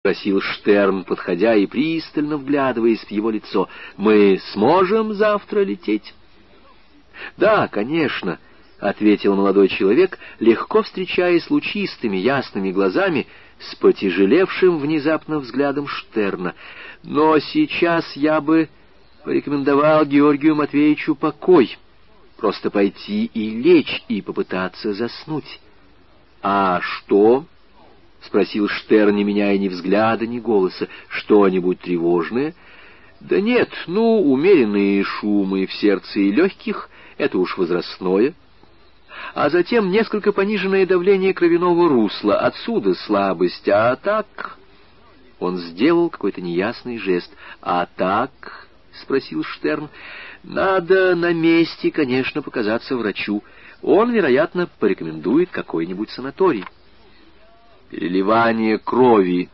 — спросил Штерн, подходя и пристально вглядываясь в его лицо. «Мы сможем завтра лететь?» «Да, конечно», — ответил молодой человек, легко встречаясь лучистыми ясными глазами с потяжелевшим внезапно взглядом Штерна. «Но сейчас я бы порекомендовал Георгию Матвеевичу покой, просто пойти и лечь и попытаться заснуть». «А что?» — спросил Штерн, не меняя ни взгляда, ни голоса. — Что-нибудь тревожное? — Да нет, ну, умеренные шумы в сердце и легких — это уж возрастное. А затем несколько пониженное давление кровяного русла, отсюда слабость, а так... Он сделал какой-то неясный жест. «А так?» — спросил Штерн. «Надо на месте, конечно, показаться врачу. Он, вероятно, порекомендует какой-нибудь санаторий». Переливание крови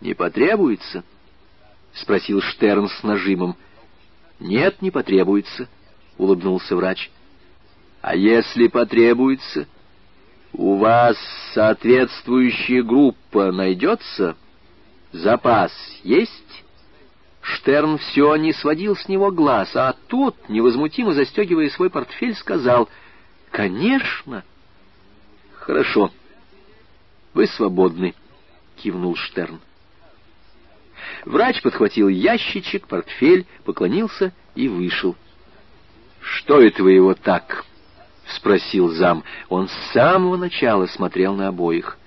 не потребуется? — спросил Штерн с нажимом. — Нет, не потребуется, — улыбнулся врач. — А если потребуется, у вас соответствующая группа найдется? Запас есть? Штерн все не сводил с него глаз, а тот, невозмутимо застегивая свой портфель, сказал, «Конечно». «Хорошо». «Вы свободны», — кивнул Штерн. Врач подхватил ящичек, портфель, поклонился и вышел. «Что это вы его так?» — спросил зам. Он с самого начала смотрел на обоих.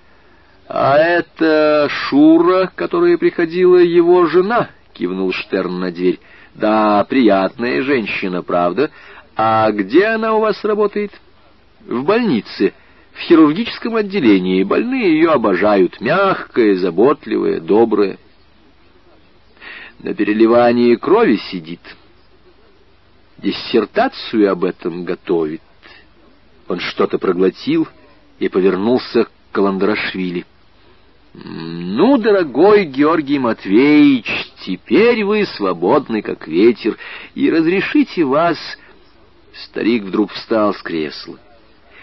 «А это Шура, которая приходила его жена?» — кивнул Штерн на дверь. «Да, приятная женщина, правда. А где она у вас работает?» «В больнице» в хирургическом отделении. Больные ее обожают. Мягкая, заботливая, добрая. На переливании крови сидит. Диссертацию об этом готовит. Он что-то проглотил и повернулся к Каландрашвили. «Ну, дорогой Георгий Матвеевич, теперь вы свободны, как ветер, и разрешите вас...» Старик вдруг встал с кресла.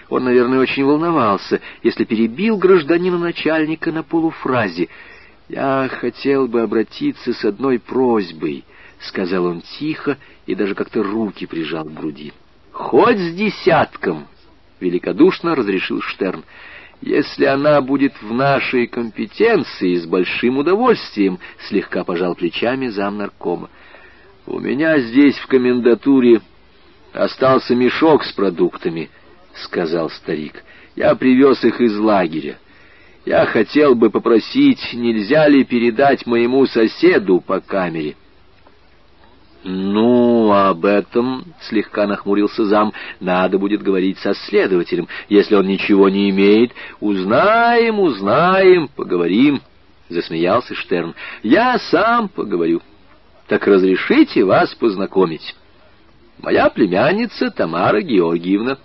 Он, наверное, очень волновался, если перебил гражданина начальника на полуфразе. «Я хотел бы обратиться с одной просьбой», — сказал он тихо и даже как-то руки прижал к груди. «Хоть с десятком», — великодушно разрешил Штерн. «Если она будет в нашей компетенции, с большим удовольствием», — слегка пожал плечами зам наркома. «У меня здесь в комендатуре остался мешок с продуктами», — сказал старик. «Я привез их из лагеря. Я хотел бы попросить, нельзя ли передать моему соседу по камере?» «Ну, об этом, — слегка нахмурился зам, — надо будет говорить со следователем. Если он ничего не имеет, узнаем, узнаем, поговорим», — засмеялся Штерн. «Я сам поговорю. Так разрешите вас познакомить. Моя племянница Тамара Георгиевна».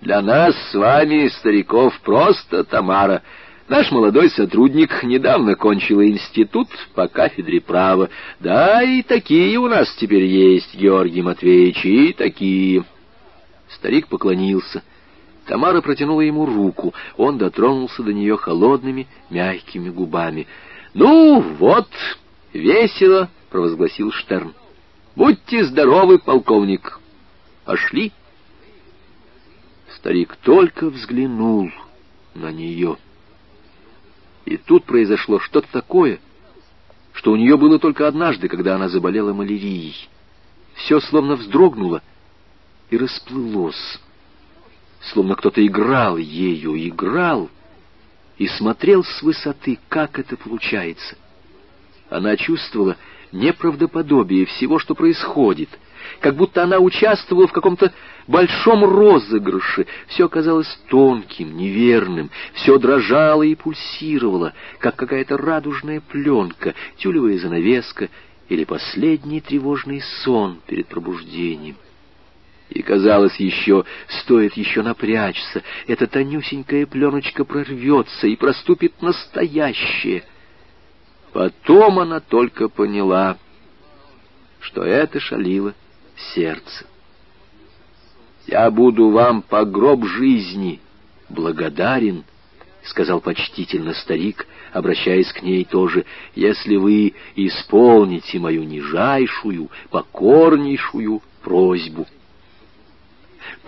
Для нас с вами, стариков, просто Тамара. Наш молодой сотрудник недавно кончил институт по кафедре права. Да, и такие у нас теперь есть, Георгий Матвеевич, и такие. Старик поклонился. Тамара протянула ему руку. Он дотронулся до нее холодными, мягкими губами. «Ну, вот, весело!» — провозгласил Штерн. «Будьте здоровы, полковник!» «Пошли!» Старик только взглянул на нее. И тут произошло что-то такое, что у нее было только однажды, когда она заболела малярией. Все словно вздрогнуло и расплылось, словно кто-то играл ею, играл и смотрел с высоты, как это получается. Она чувствовала неправдоподобие всего, что происходит — как будто она участвовала в каком-то большом розыгрыше. Все казалось тонким, неверным, все дрожало и пульсировало, как какая-то радужная пленка, тюлевая занавеска или последний тревожный сон перед пробуждением. И казалось еще, стоит еще напрячься, эта тонюсенькая пленочка прорвется и проступит настоящее. Потом она только поняла, что это шалило сердце. Я буду вам по гроб жизни благодарен, — сказал почтительно старик, обращаясь к ней тоже, — «если вы исполните мою нижайшую, покорнейшую просьбу».